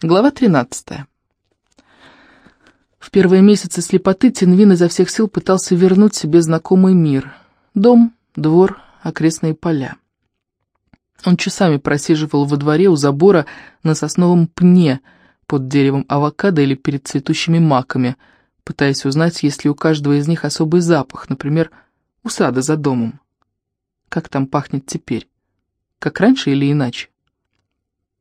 Глава 13. В первые месяцы слепоты Тинвин изо всех сил пытался вернуть себе знакомый мир. Дом, двор, окрестные поля. Он часами просиживал во дворе у забора на сосновом пне под деревом авокадо или перед цветущими маками, пытаясь узнать, есть ли у каждого из них особый запах, например, у сада за домом. Как там пахнет теперь? Как раньше или иначе?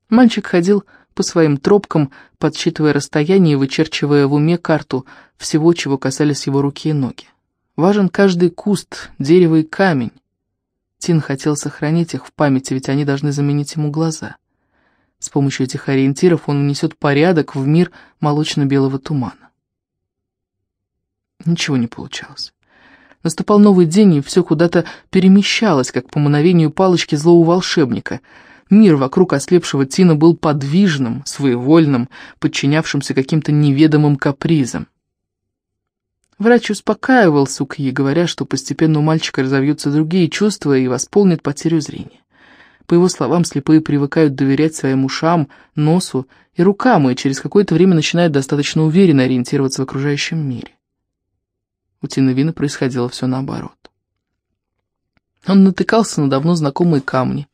Мальчик ходил по своим тропкам, подсчитывая расстояние и вычерчивая в уме карту всего, чего касались его руки и ноги. Важен каждый куст, дерево и камень. Тин хотел сохранить их в памяти, ведь они должны заменить ему глаза. С помощью этих ориентиров он внесет порядок в мир молочно-белого тумана. Ничего не получалось. Наступал новый день, и все куда-то перемещалось, как по мановению палочки злого волшебника — Мир вокруг ослепшего Тина был подвижным, своевольным, подчинявшимся каким-то неведомым капризам. Врач успокаивал Сукьи, говоря, что постепенно у мальчика разовьются другие чувства и восполнит потерю зрения. По его словам, слепые привыкают доверять своим ушам, носу и рукам, и через какое-то время начинают достаточно уверенно ориентироваться в окружающем мире. У Тина Вина происходило все наоборот. Он натыкался на давно знакомые камни,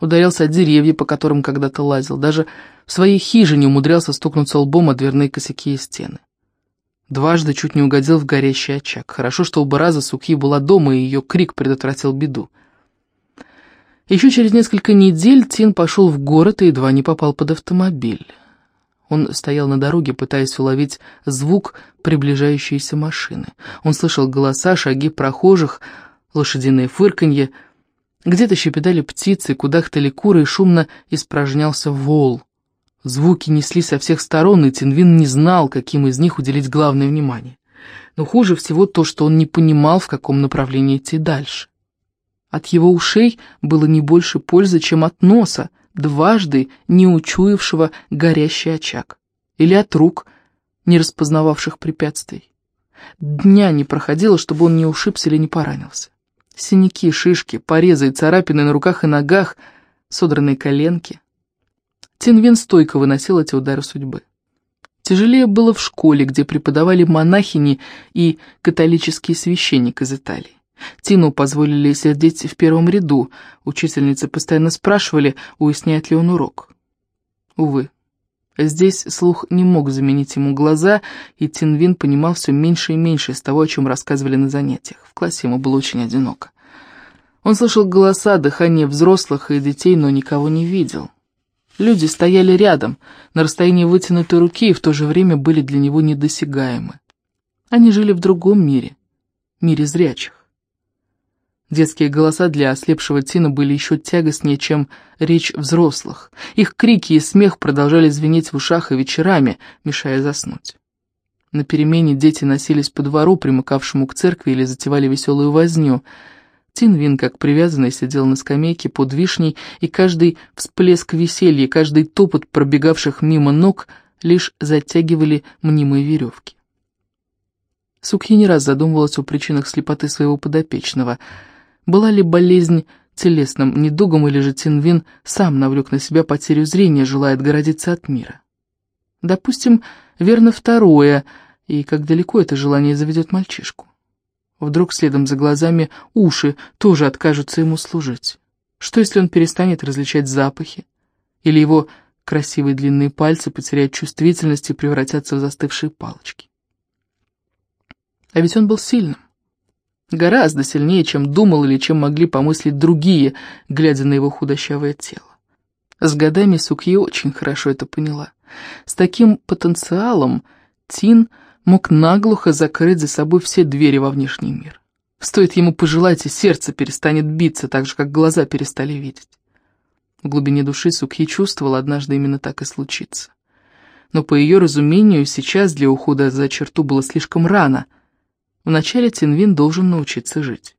Ударился от деревья, по которым когда-то лазил. Даже в своей хижине умудрялся стукнуться лбом о дверные косяки и стены. Дважды чуть не угодил в горящий очаг. Хорошо, что оба раза Сукьи была дома, и ее крик предотвратил беду. Еще через несколько недель Тин пошел в город и едва не попал под автомобиль. Он стоял на дороге, пытаясь уловить звук приближающейся машины. Он слышал голоса, шаги прохожих, лошадиные фырканье — где-то щепетали птицы, кудахтали куры, и шумно испражнялся вол. Звуки несли со всех сторон, и Тинвин не знал, каким из них уделить главное внимание. Но хуже всего то, что он не понимал, в каком направлении идти дальше. От его ушей было не больше пользы, чем от носа, дважды не учуявшего горящий очаг. Или от рук, не распознававших препятствий. Дня не проходило, чтобы он не ушибся или не поранился. Синяки, шишки, порезы и царапины на руках и ногах, содранные коленки. Тинвин стойко выносил эти удары судьбы. Тяжелее было в школе, где преподавали монахини и католический священник из Италии. Тину позволили сидеть в первом ряду, учительницы постоянно спрашивали, уясняет ли он урок. Увы, здесь слух не мог заменить ему глаза, и Тинвин понимал все меньше и меньше из того, о чем рассказывали на занятиях. В классе ему было очень одиноко. Он слышал голоса, дыхание взрослых и детей, но никого не видел. Люди стояли рядом, на расстоянии вытянутой руки, и в то же время были для него недосягаемы. Они жили в другом мире, мире зрячих. Детские голоса для ослепшего Тина были еще тягостнее, чем речь взрослых. Их крики и смех продолжали звенеть в ушах и вечерами, мешая заснуть. На перемене дети носились по двору, примыкавшему к церкви, или затевали веселую возню — Тинвин, как привязанный, сидел на скамейке под вишней, и каждый всплеск веселья, каждый топот пробегавших мимо ног лишь затягивали мнимые веревки. Сукьи не раз задумывалась о причинах слепоты своего подопечного. Была ли болезнь телесным недугом, или же Тинвин сам навлек на себя потерю зрения, желая отгородиться от мира? Допустим, верно второе, и как далеко это желание заведет мальчишку. Вдруг следом за глазами уши тоже откажутся ему служить. Что, если он перестанет различать запахи? Или его красивые длинные пальцы потеряют чувствительность и превратятся в застывшие палочки? А ведь он был сильным. Гораздо сильнее, чем думал или чем могли помыслить другие, глядя на его худощавое тело. С годами Сукьи очень хорошо это поняла. С таким потенциалом Тин – мог наглухо закрыть за собой все двери во внешний мир. Стоит ему пожелать, и сердце перестанет биться, так же, как глаза перестали видеть. В глубине души Сукхи чувствовал, однажды именно так и случится. Но, по ее разумению, сейчас для ухода за черту было слишком рано. Вначале Тинвин должен научиться жить.